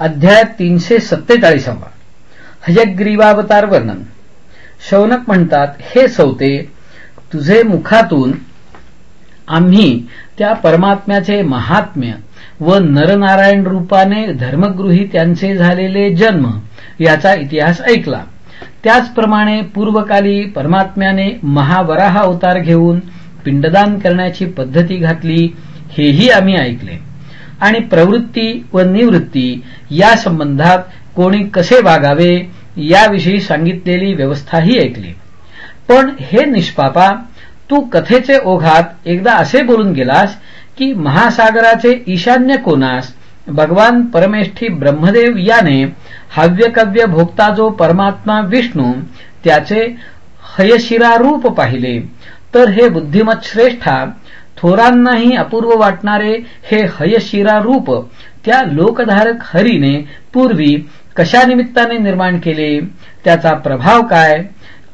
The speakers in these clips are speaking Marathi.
अध्याय तीनशे सत्तेचाळीसावा हयग्रीवावतार वर्णन. शौनक म्हणतात हे सौते तुझे मुखातून आम्ही त्या परमात्म्याचे महात्म्य व नरनारायण रूपाने धर्मगृही त्यांचे झालेले जन्म याचा इतिहास ऐकला. त्याचप्रमाणे पूर्वकाली परमात्म्याने महावराहा अवतार घेऊन पिंडदान करण्याची पद्धती घातली हेही आम्ही ऐकले. आणि प्रवृत्ती व निवृत्ती या संबंधात कोणी कसे वागावे याविषयी सांगितलेली व्यवस्थाही ऐकली. पण हे निष्पापा तू कथेचे ओघात एकदा असे बोलून गेलास की महासागराचे ईशान्य कोनास भगवान परमेष्ठी ब्रह्मदेव याने हव्यकव्य भोगता जो परमात्मा विष्णू त्याचे हयशिरारूप पाहिले. तर हे बुद्धिमत श्रेष्ठा थोरांनाही अपूर्व वाटणारे हे हयशिरा रूप त्या लोकधारक हरीने पूर्वी कशा निमित्ताने निर्माण केले? त्याचा प्रभाव काय?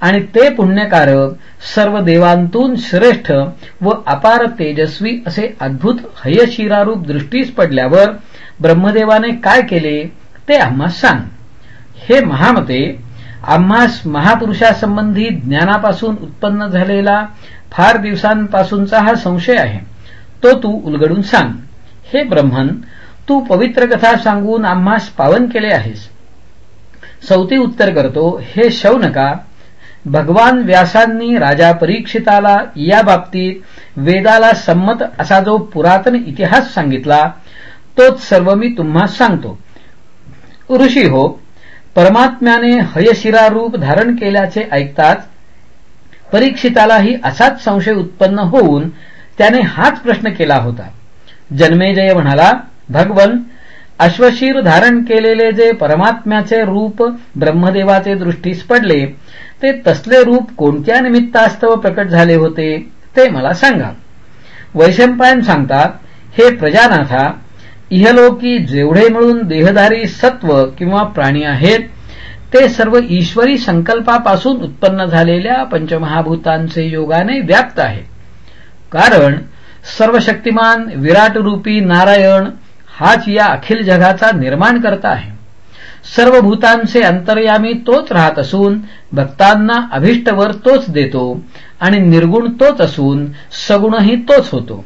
आणि ते पुण्यकारक सर्व देवांतून श्रेष्ठ व अपार तेजस्वी असे अद्भुत हयशिरारूप दृष्टीस पडल्यावर ब्रह्मदेवाने काय केले? ते आम्हा सांग. हे महामते आम्हास महापुरुषासंबंधी ज्ञानापासून उत्पन्न झालेला फार दिवसांपासूनचा हा संशय आहे. तो तू उलगडून सांग. हे ब्रह्मन तू पवित्र कथा सांगून आम्हास पावन केले आहेस. सौती उत्तर करतो हे शौनका भगवान व्यासांनी राजा परीक्षिताला या बाबतीत वेदाला संमत असा जो पुरातन इतिहास सांगितला तोच सर्व मी तुम्हा सांगतो. ऋषी हो परमात्म्याने हयशिरारूप धारण केल्याचे ऐकताच परीक्षितालाही असाच संशय उत्पन्न होऊन त्याने हाच प्रश्न केला होता. जन्मेजय म्हणाला भगवन अश्वशीर धारण केलेले जे परमात्म्याचे रूप ब्रह्मदेवाचे दृष्टीस पडले ते तसले रूप कोणत्या निमित्तास्तव प्रकट झाले होते ते मला सांगा. वैशंपायन सांगतात हे प्रजानाथा इहलोकी जेवढे मिळून देहधारी सत्व किंवा प्राणी आहेत ते सर्व ईश्वरी संकल्पापासून उत्पन्न झालेल्या पंचमहाभूतांचे योगाने व्याप्त आहे. कारण सर्व शक्तिमान विराट रूपी नारायण हाच या अखिल जगाचा निर्माण करता आहे. सर्व भूतांचे अंतर्यामी तोच राहत असून भक्तांना अभिष्टवर तोच देतो आणि निर्गुण तोच असून सगुणही तोच होतो.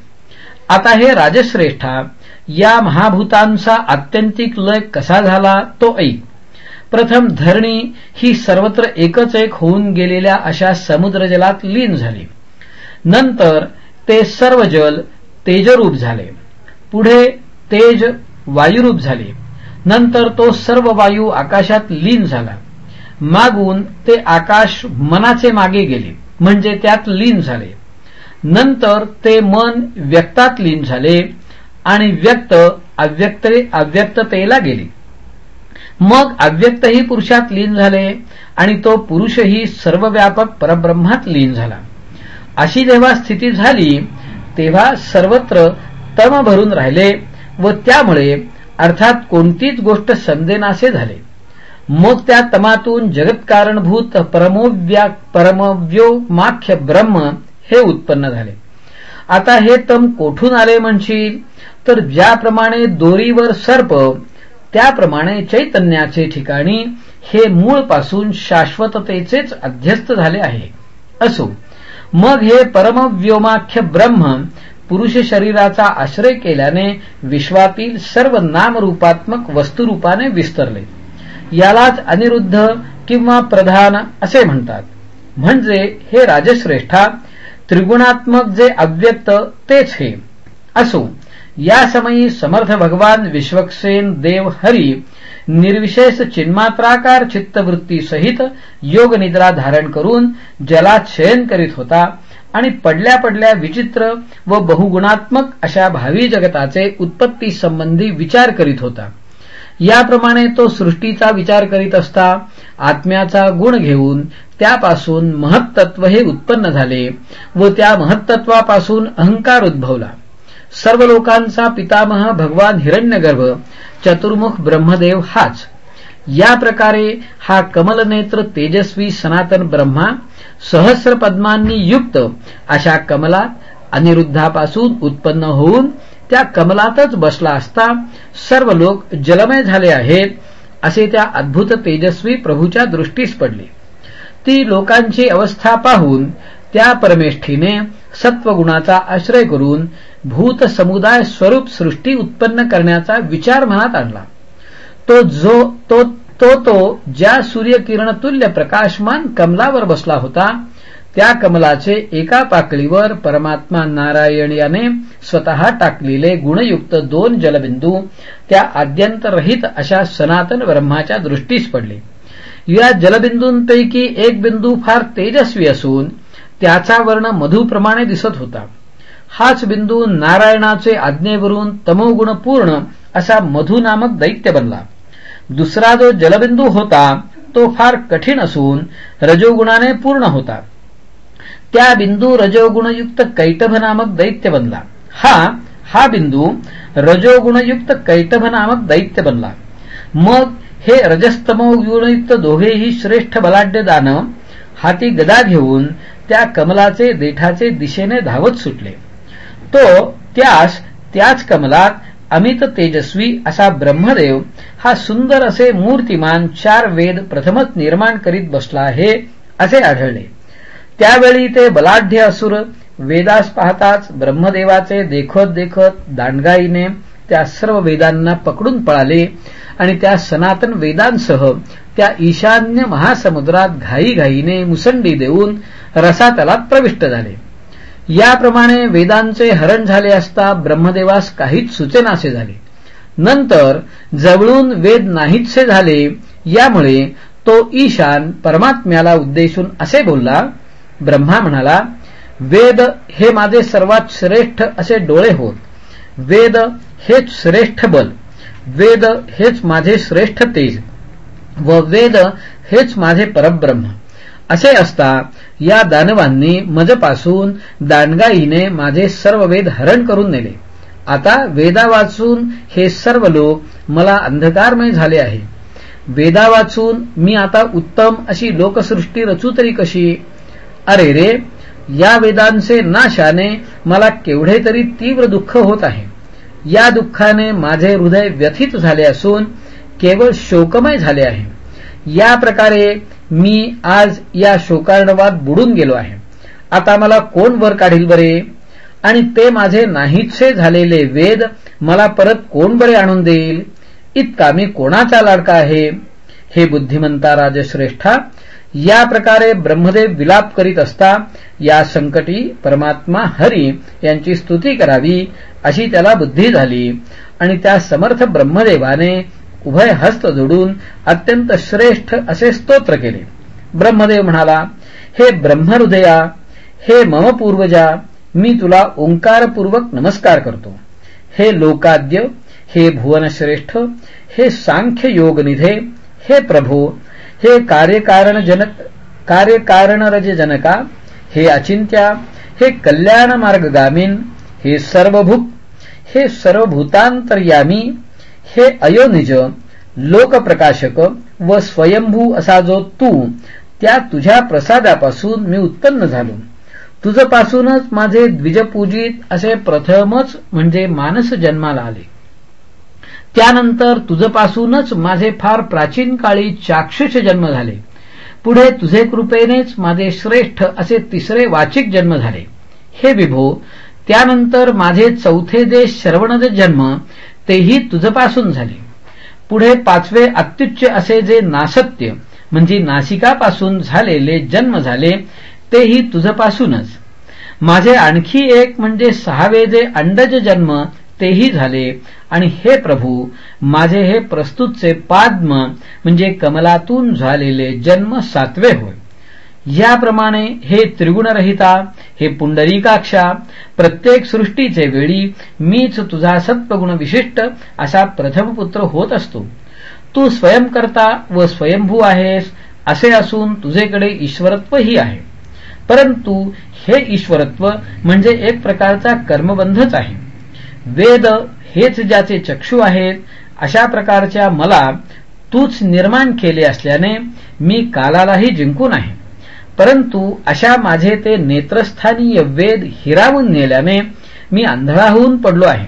आता हे राजश्रेष्ठा या महाभूतांचा आत्यंतिक लय कसा झाला तो ऐक. प्रथम धरणी ही सर्वत्र एकच एक होऊन गेलेल्या अशा समुद्र जलात लीन झाली. नंतर ते सर्व जल तेजरूप झाले. पुढे तेज वायुरूप झाले. नंतर तो सर्व वायू आकाशात लीन झाला. मागून ते आकाश मनाचे मागे गेले म्हणजे त्यात लीन झाले. नंतर ते मन व्यक्तात लीन झाले. आणि व्यक्त अव्यक्त अव्यक्ततेला गेली. मग अव्यक्तही पुरुषात लीन झाले आणि तो पुरुषही सर्वव्यापक परब्रह्मात लीन झाला. अशी जेव्हा स्थिती झाली तेव्हा सर्वत्र तम भरून राहिले व त्यामुळे अर्थात कोणतीच गोष्ट समजेनासे झाले. मग त्या तमातून जगत्कारणभूत परमोव्या परमव्योमाख्य ब्रह्म हे उत्पन्न झाले. आता हे तम कोठून आले म्हणशील? तर ज्याप्रमाणे दोरीवर सर्प त्याप्रमाणे चैतन्याचे ठिकाणी हे मूळपासून शाश्वततेचेच अध्यस्त झाले आहे. असो मग हे परमव्योमाख्य ब्रह्म पुरुष शरीराचा आश्रय केल्याने विश्वातील सर्व नामरूपात्मक वस्तुरूपाने विस्तरले. यालाच अनिरुद्ध किंवा प्रधान असे म्हणतात. म्हणजे हे राजश्रेष्ठा त्रिगुणात्मक जे अव्यक्त तेच हे. असो या समयी समर्थ भगवान विश्वक्सेन देव हरी निर्विशेष चिन्मात्राकार चित्तवृत्ती सहित योग निद्रा धारण करून जलात शयन करीत होता आणि पडल्या पडल्या विचित्र व बहुगुणात्मक अशा भावी जगताचे उत्पत्ती संबंधी विचार करीत होता. याप्रमाणे तो सृष्टीचा विचार करीत असता आत्म्याचा गुण घेऊन त्यापासून महत्त्व हे उत्पन्न झाले व त्या महत्त्वापासून अहंकार उद्भवला. सर्व लोकांचा पितामह भगवान हिरण्यगर्भ चतुर्मुख ब्रह्मदेव हाच. या प्रकारे हा कमलनेत्र तेजस्वी सनातन ब्रह्मा सहस्र पद्मांनी युक्त अशा कमलात अनिरुद्धापासून उत्पन्न होऊन त्या कमलातच बसला असता सर्व लोक जलमय झाले आहेत असे त्या अद्भुत तेजस्वी प्रभूच्या दृष्टीस पडली. ती लोकांची अवस्था पाहून त्या परमेष्ठीने सत्वगुणाचा आश्रय करून भूत समुदाय स्वरूप सृष्टी उत्पन्न करण्याचा विचार मनात आणला. तो जो तो तो तो ज्या सूर्यकिरणतुल्य प्रकाशमान कमलावर बसला होता त्या कमलाचे एका पाकळीवर परमात्मा नारायण याने स्वतः टाकलेले गुणयुक्त दोन जलबिंदू त्या आद्यंतरहित अशा सनातन ब्रह्माच्या दृष्टीस पडले. या जलबिंदूंपैकी एक बिंदू फार तेजस्वी असून त्याचा वर्ण मधुप्रमाणे दिसत होता. हाच बिंदू नारायणाचे आज्ञेवरून तमोगुण पूर्ण असा मधु नामक दैत्य बनला. दुसरा जो जलबिंदू होता तो फार कठीण असून रजोगुणाने पूर्ण होता. त्या बिंदू रजोगुणयुक्त कैटभ नामक दैत्य बनला. हा हा बिंदू रजोगुणयुक्त कैटभ नामक दैत्य बनला. मग हे रजस्तमो गुणयुक्त दोघेही श्रेष्ठ बलाढ्य दानव हाती गदा घेऊन त्या कमलाचे देठाचे दिशेने धावत सुटले. तो त्यास त्याच कमलात अमित तेजस्वी असा ब्रह्मदेव हा सुंदर असे मूर्तिमान चार वेद प्रथमच निर्माण करीत बसला आहे असे आढळले. त्यावेळी ते बलाढ्य असुर वेदास पाहताच ब्रह्मदेवाचे देखत देखत दांडगाईने त्या सर्व वेदांना पकडून पळाले आणि त्या सनातन वेदांसह त्या ईशान्य महासमुद्रात घाईघाईने मुसंडी देऊन रसातलात प्रविष्ट झाले. याप्रमाणे वेदांचे हरण झाले असता ब्रह्मदेवास काहीच सुचेनासे झाले. नंतर जवळून वेद नाहीतसे झाले यामुळे तो ईशान परमात्म्याला उद्देशून असे बोलला ब्रह्मा म्हणाला वेद हे माझे सर्वात श्रेष्ठ असे डोळे होत. वेद हेच श्रेष्ठ बल. वेद हेच माझे श्रेष्ठ तेज. व वेद हेच माझे परब्रह्म. असे असता या दानवांनी मजपासून दांडगाईने माझे सर्व वेद हरण करून नेले. आता वेदा वाचून हे सर्व लोक मला अंधकारमय झाले आहे. वेदा वाचून मी आता उत्तम अशी लोकसृष्टी रचू तरी कशी? अरे रे या वेदांचे नाशाने मला केवढे तरी तीव्र दुःख होत आहे. या दुःखाने माझे हृदय व्यथित झाले असून केवळ शोकमय झाले आहे. या प्रकारे मी आज या शोकार्णवात बुडून गेलो आहे. आता मला कोण वर काढील बरे? आणि ते माझे नाहीतसे झालेले वेद मला परत कोण बरे आणून देईल? इतका मी कोणाचा लाडका आहे? हे बुद्धिमंता राजश्रेष्ठा या प्रकारे ब्रह्मदेव विलाप करीत असता या संकटी परमात्मा हरी यांची स्तुती करावी अशी त्याला बुद्धी झाली. आणि त्या समर्थ ब्रह्मदेवाने उभय हस्त जोडून अत्यंत श्रेष्ठ असे स्तोत्र केले. ब्रह्मदेव म्हणाला हे ब्रह्महृदया हे मम पूर्वजा मी तुला ओंकारपूर्वक नमस्कार करतो. हे लोकाद्य हे भुवनश्रेष्ठ हे सांख्य योगनिधे हे प्रभो हे कार्यकारण जनक कार्यकारणरज जनका हे अचिंत्या हे कल्याण मार्गगामीन हे सर्वभूक हे सर्वभूतांतर्यामी हे अयोनिज लोकप्रकाशक व स्वयंभू असा जो तू त्या तुझ्या प्रसादापासून मी उत्पन्न झालो. तुझपासूनच माझे द्विजपूजित असे प्रथमच म्हणजे मानस जन्माला आले. त्यानंतर तुझपासूनच माझे फार प्राचीन काळी चाक्षुष जन्म झाले. पुढे तुझे कृपेनेच माझे श्रेष्ठ असे तिसरे वाचिक जन्म झाले. हे विभो त्यानंतर माझे चौथे जे श्रवणज जन्म तेही तुझपासून झाले. पुढे पाचवे अत्युच्च असे जे नासत्य म्हणजे नासिकापासून झालेले जन्म झाले तेही तुझपासूनच. माझे आणखी एक म्हणजे सहावे जे अंडज जन्म तेही झाले. आणि हे प्रभू माझे हे प्रस्तुतचे पाद्म म्हणजे कमलातून झालेले जन्म सातवे होय. याप्रमाणे हे त्रिगुणरहिता हे पुंडरीकाक्षा प्रत्येक सृष्टीचे वेळी मीच तुझा सत्वगुण विशिष्ट असा प्रथम पुत्र होत असतो. तू स्वयंकर्ता व स्वयंभू आहेस असे असून तुझेकडे ईश्वरत्वही आहे. परंतु हे ईश्वरत्व म्हणजे एक प्रकारचा कर्मबंधच आहे. वेद हेच ज्याचे चक्षू आहेत अशा प्रकारच्या मला तूच निर्माण केले असल्याने मी कालालाही जिंकून आहे परंतु अशा माझे ते नेत्रस्थानीय वेद हिरावून नेल्याने मी अंधळा होऊन पडलो आहे.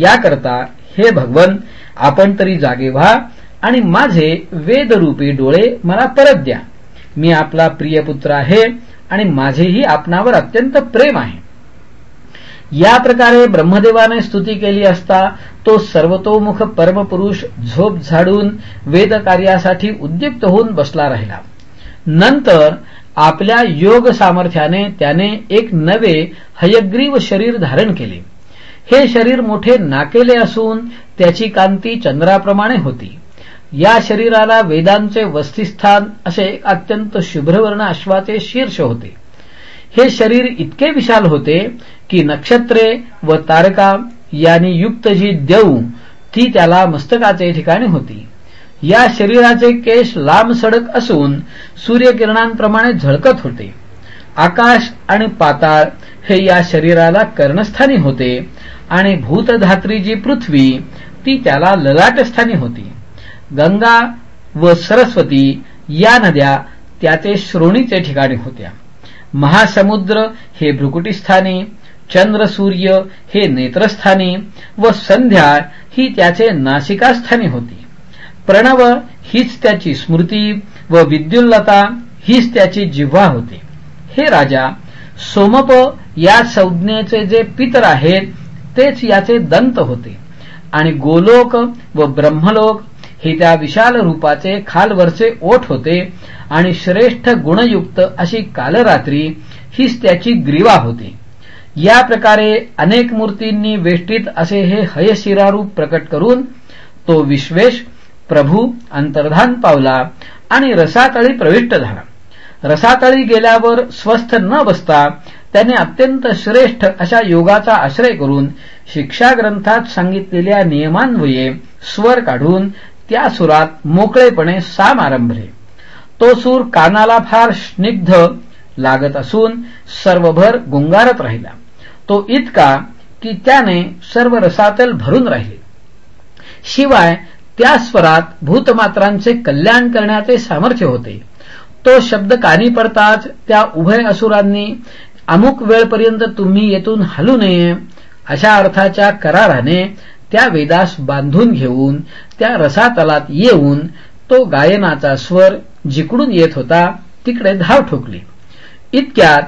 याकरता हे भगवन आपण तरी जागे व्हा आणि माझे वेदरूपी डोळे मला परत द्या. मी आपला प्रिय पुत्र आहे आणि माझेही आपणावर अत्यंत प्रेम आहे. या प्रकारे ब्रह्मदेवाने स्तुती केली असता तो सर्वतोमुख परमपुरुष झोप झाडून वेद कार्यासाठी उद्युक्त होऊन बसला राहिला. नंतर आपल्या योग सामर्थ्याने त्याने एक नवे हयग्रीव शरीर धारण केले. हे शरीर मोठे नाकेले असून त्याची कांती चंद्राप्रमाणे होती. या शरीराला वेदांचे वस्तिस्थान असे अत्यंत शुभ्रवर्ण अश्वाचे शीर्ष होते. हे शरीर इतके विशाल होते की नक्षत्रे व तारका यांनी युक्त जी देऊ ती त्याला मस्तकाचे ठिकाणी होती. या शरीराचे केश लांब सडक असून सूर्यकिरणांप्रमाणे झळकत होते. आकाश आणि पाताळ हे या शरीराला कर्णस्थानी होते आणि भूतधात्री जी पृथ्वी ती त्याला ललाटस्थानी होती. गंगा व सरस्वती या नद्या त्याचे श्रोणीचे ठिकाणी होत्या. महासमुद्र हे भ्रुकुटीस्थाने चंद्र सूर्य हे नेत्रस्थानी व संध्या ही त्याचे नासिकास्थानी होती. प्रणव हीच त्याची स्मृती व विद्युल्लता हीच त्याची जिव्हा होती. हे राजा सोमप या संज्ञेचे जे पितर आहेत तेच याचे दंत होते. आणि गोलोक व ब्रह्मलोक हे त्या विशाल रूपाचे खालवरचे ओठ होते आणि श्रेष्ठ गुणयुक्त अशी कालरात्री हीच त्याची ग्रीवा होती. या प्रकारे अनेक मूर्तींनी वेष्टीत असे हे हयशिरारूप प्रकट करून तो विश्वेश प्रभू अंतर्धान पावला आणि रसातळी प्रविष्ट झाला. रसातळी गेल्यावर स्वस्थ न बसता त्याने अत्यंत श्रेष्ठ अशा योगाचा आश्रय करून शिक्षा ग्रंथात सांगितलेल्या नियमान्वये स्वर काढून त्या सुरात मोकळेपणे साम आरंभले. तो सूर कानाला फार स्निग्ध लागत असून सर्वभर गुंगारत राहिला. तो इतका की त्याने सर्व रसातल भरून राहिले. शिवाय त्या स्वरात भूतमात्रांचे कल्याण करण्याचे सामर्थ्य होते. तो शब्द कानी पडताच त्या उभय असुरांनी अमुक वेळपर्यंत तुम्ही येथून हलू नये अशा अर्थाच्या कराराने त्या वेदास बांधून घेऊन त्या रसातलात येऊन तो गायनाचा स्वर जिकडून येत होता तिकडे धाव ठोकली. इतक्यात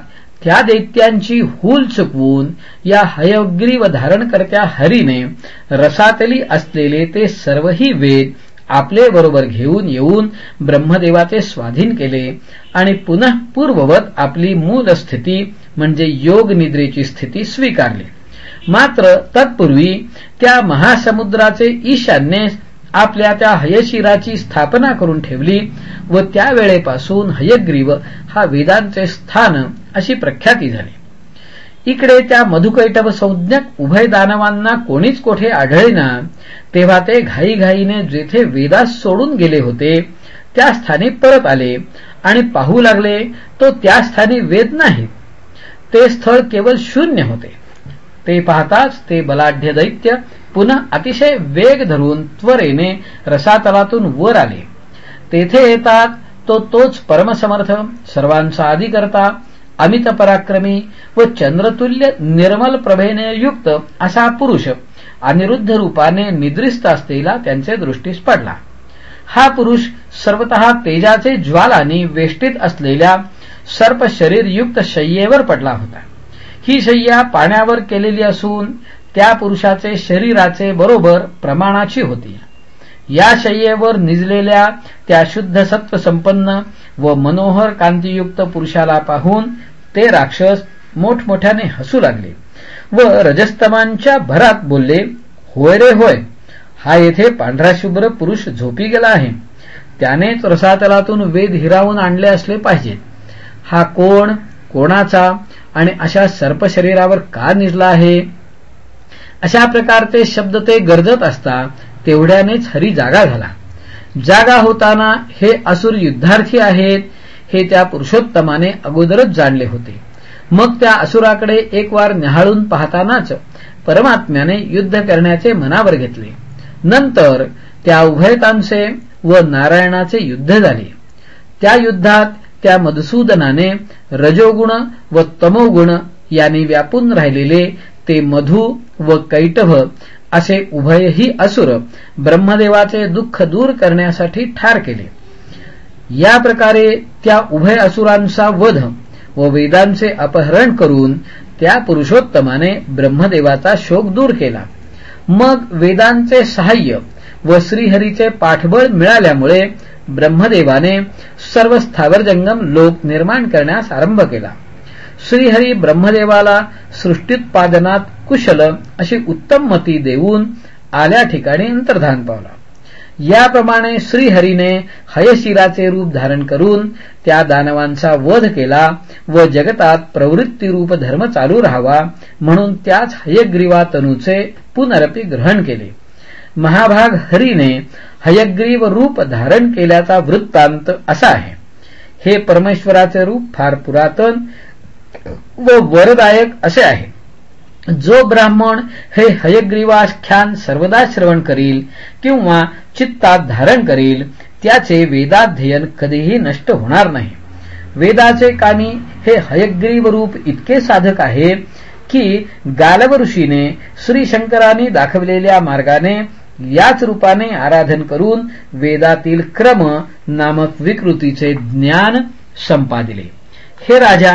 त्या दैत्यांची हूल चुकवून या हयग्रीव धारणकर्त्या हरीने रसातली असलेले ते सर्वही वेद आपले बरोबर घेऊन येऊन ब्रह्मदेवाचे स्वाधीन केले आणि पुनः पूर्ववत आपली मूल स्थिती म्हणजे योग निद्रेची स्थिती स्वीकारली. मात्र तत्पूर्वी त्या महासमुद्राचे ईशान्य आपल्या त्या हयशिराची स्थापना करून ठेवली व त्या वेळेपासून हयग्रीव हा वेदांचे स्थान अशी प्रख्याती झाली. इकडे त्या मधुकैटभ संज्ञक उभय दानवांना कोणीच कोठे आढळेना तेव्हा ते घाईघाईने जेथे वेदास सोडून गेले होते त्या स्थानी परत आले आणि पाहू लागले तो त्या स्थानी वेद नाही. ते स्थळ केवळ शून्य होते. ते पाहताच ते बलाढ्य दैत्य पुन्हा अतिशय वेग धरून त्वरेने रसातलातून वर आले. तेथे येतात तो तोच परमसमर्थ सर्वांचा आदी अमित पराक्रमी व चंद्रतुल्य निर्मल प्रभेने युक्त असा पुरुष अनिरुद्ध रूपाने निद्रिस्त असलेला त्यांचे दृष्टीस पडला. हा पुरुष सर्वत तेजाचे ज्वालानी वेष्टीत असलेल्या सर्प शरीर युक्त शय्येवर पडला होता. ही शय्या पाण्यावर केलेली असून त्या पुरुषाचे शरीराचे बरोबर प्रमाणाची होती. या शय्येवर निजलेल्या त्या शुद्ध सत्व संपन्न व मनोहर कांतीयुक्त पुरुषाला पाहून ते राक्षस मोठमोठ्याने हसू लागले व रजस्तमांच्या भरात बोलले होय रे होय हा येथे पांढरा शुभ्र पुरुष झोपी गेला आहे. त्यानेच रसातलातून वेद हिरावून आणले असले पाहिजे. हा कोण कोणाचा आणि अशा सर्प शरीरावर का निजला आहे? अशा प्रकारचे शब्द ते गरजत असता तेवढ्यानेच हरी जागा झाला. जागा होताना हे असुर युद्धार्थी आहेत हे त्या पुरुषोत्तमाने अगोदरच जाणले होते. मग त्या असुराकडे एक वार निहाळून पाहतानाच परमात्म्याने युद्ध करण्याचे मनावर घेतले. नंतर त्या उभयतांचे व नारायणाचे युद्ध झाले. त्या युद्धात त्या मधुसूदनाने रजोगुण व तमोगुण यांनी व्यापून राहिलेले ते मधु व कैटभ असे उभयही असुर ब्रह्मदेवाचे दुःख दूर करण्यासाठी ठार केले. या प्रकारे त्या उभय असुरांचा वध व वेदांचे अपहरण करून त्या पुरुषोत्तमाने ब्रह्मदेवाचा शोक दूर केला. मग वेदांचे सहाय्य व श्रीहरीचे पाठबळ मिळाल्यामुळे ब्रह्मदेवाने सर्व स्थावरजंगम लोक निर्माण करण्यास आरंभ केला. श्रीहरी ब्रह्मदेवाला सृष्टीत्पादनात कुशल अशी उत्तम मती देऊन आल्या ठिकाणी अंतर्धान पावला. याप्रमाणे श्रीहरीने हयशिराचे रूप धारण करून त्या दानवांचा वध केला व जगतात प्रवृत्तीरूप धर्म चालू राहावा म्हणून त्याच हयग्रीवा तनूचे पुनरपी ग्रहण केले. महाभाग हरीने हयग्रीव रूप धारण केल्याचा वृत्तांत असा आहे. हे परमेश्वराचे रूप फार पुरातन व वरदायक असे आहे. जो ब्राह्मण हे हयग्रीवाख्यान सर्वदा श्रवण करील किंवा चित्तात धारण करील त्याचे वेदाध्ययन कधीही नष्ट होणार नाही. वेदाचे कानी हे हयग्रीव रूप इतके साधक आहे की गालव ऋषीने श्री शंकरांनी दाखवलेल्या मार्गाने याच रूपाने आराधन करून वेदातील क्रम नामक विकृतीचे ज्ञान संपादिले. हे राजा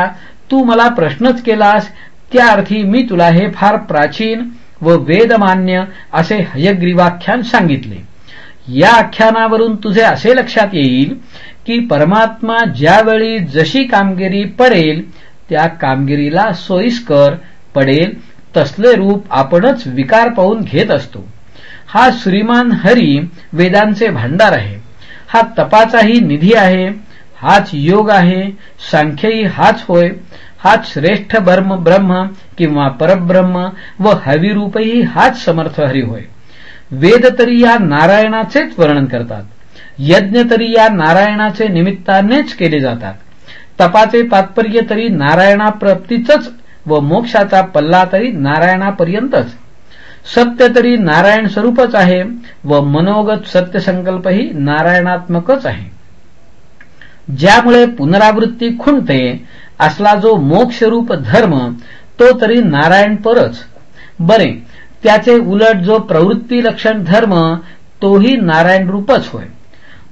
तू मला प्रश्नच केलास त्या अर्थी मी तुला हे फार प्राचीन व वेदमान्य असे हयग्रीवाख्यान सांगितले. या आख्यानावरून तुझे असे लक्षात येईल की परमात्मा ज्यावेळी जशी कामगिरी पडेल त्या कामगिरीला सोयीस्कर पडेल तसले रूप आपणच विकार पाहून घेत असतो. हा श्रीमान हरी वेदांचे भांडार आहे. हा तपाचाही निधी आहे. हाच योग आहे सांख्यही हाच होय. हाच श्रेष्ठ ब्रह्म ब्रह्म किंवा परब्रह्म व हविरूपही हाच समर्थ हरी होय. वेद तरी या नारायणाचेच वर्णन करतात. यज्ञ तरी या नारायणाचे निमित्तानेच केले जातात. तपाचे तात्पर्य तरी नारायणाप्राप्तीच व मोक्षाचा पल्ला तरी नारायणापर्यंतच. सत्य तरी नारायण स्वरूपच आहे व मनोगत सत्यसंकल्पही नारायणात्मकच आहे. ज्यामुळे पुनरावृत्ती खुंटते असला जो मोक्षरूप धर्म तो तरी नारायण परच. बरे त्याचे उलट जो प्रवृत्ती लक्षण धर्म तोही नारायण रूपच होय.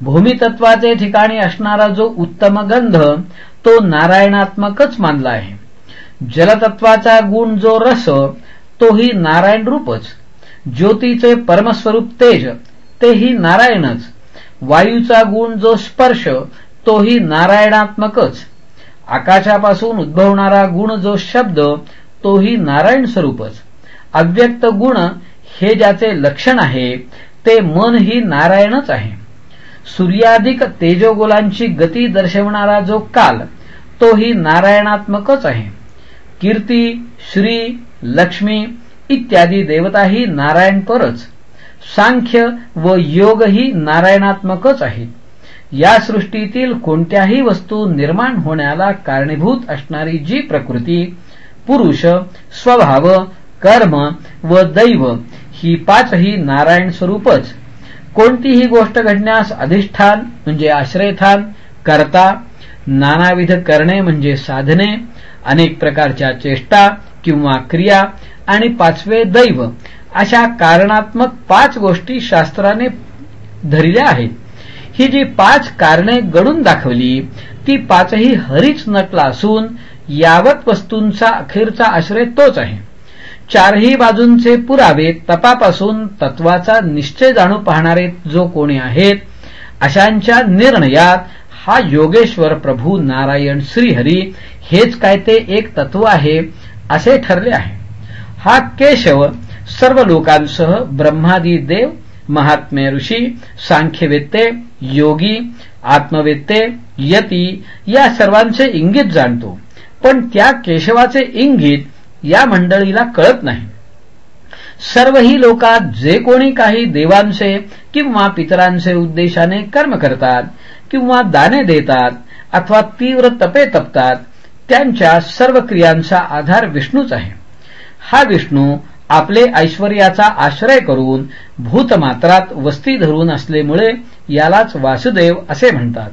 भूमितत्वाचे ठिकाणी असणारा जो उत्तम गंध तो नारायणात्मकच मानला आहे. जलतत्वाचा गुण जो रस तोही नारायण रूपच. ज्योतीचे परमस्वरूप तेज तेही नारायणच. वायूचा गुण जो स्पर्श तोही नारायणात्मकच. आकाशापासून उद्भवणारा गुण जो शब्द तोही नारायण स्वरूपच. अव्यक्त गुण हे ज्याचे लक्षण आहे ते मन ही नारायणच आहे. सूर्याधिक तेजोगोलांची गती दर्शवणारा जो काल तोही नारायणात्मकच आहे. कीर्ती श्री लक्ष्मी इत्यादी देवताही नारायण परच. सांख्य व योगही नारायणात्मकच आहेत. या सृष्टीतील कोणत्याही वस्तू निर्माण होण्याला कारणीभूत असणारी जी प्रकृती पुरुष स्वभाव कर्म व दैव ही पाचही नारायण स्वरूपच. कोणतीही गोष्ट घडण्यास अधिष्ठान म्हणजे आश्रयथान करता नानाविध करणे म्हणजे साधने अनेक प्रकारच्या चेष्टा किंवा क्रिया आणि पाचवे दैव अशा कारणात्मक पाच गोष्टी शास्त्राने धरल्या आहेत. ही जी पाच कारणे गडून दाखवली ती पाचही हरीच नटला असून यावत वस्तूंचा अखेरचा आश्रय तोच आहे. चारही बाजूंचे पुरावे तपापासून तत्वाचा निश्चय जाणू पाहणारे जो कोणी आहेत अशांच्या निर्णयात हा योगेश्वर प्रभू नारायण श्रीहरी हेच काय ते एक तत्व आहे असे ठरले आहे. हा केशव सर्व लोकांसह ब्रह्मादी देव महात्मे ऋषी सांख्यवेत्ते योगी आत्मवेत्ते यती या सर्वांचे इंगित जाणतो. पण त्या केशवाचे इंगित या मंडळीला कळत नाही. सर्व ही लोकात जे कोणी काही देवांचे किंवा पितरांचे उद्देशाने कर्म करतात किंवा दाने देतात अथवा तीव्र तपे तपतात त्यांच्या सर्व क्रियांचा आधार विष्णूच आहे. हा विष्णू आपले ऐश्वर्याचा आश्रय करून भूतमात्रात वस्ती धरून असल्यामुळे यालाच वासुदेव असे म्हणतात.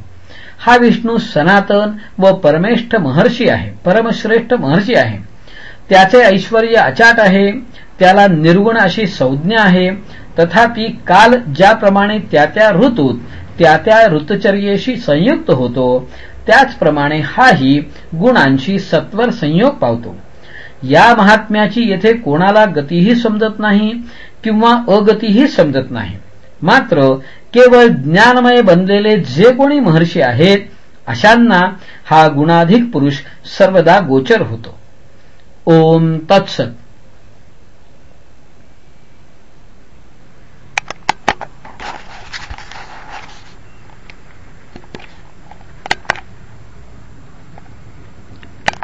हा विष्णू सनातन व परमेष्ठ महर्षी आहे. परमश्रेष्ठ महर्षी आहे. त्याचे ऐश्वर अचाट आहे. त्याला निर्गुण अशी संज्ञा आहे. तथापि काल ज्याप्रमाणे त्या त्या ऋतूत त्या त्या ऋतचर्येशी संयुक्त होतो त्याचप्रमाणे हाही गुणांशी सत्वर संयोग पावतो. या महात्म्याची येथे कोणाला गतीही समजत नाही किंवा अगतीही समजत नाही. मात्र केवळ ज्ञानमय बनलेले जे कोणी महर्षी आहेत अशांना हा गुणाधिक पुरुष सर्वदा गोचर होतो. ओम तत्सत.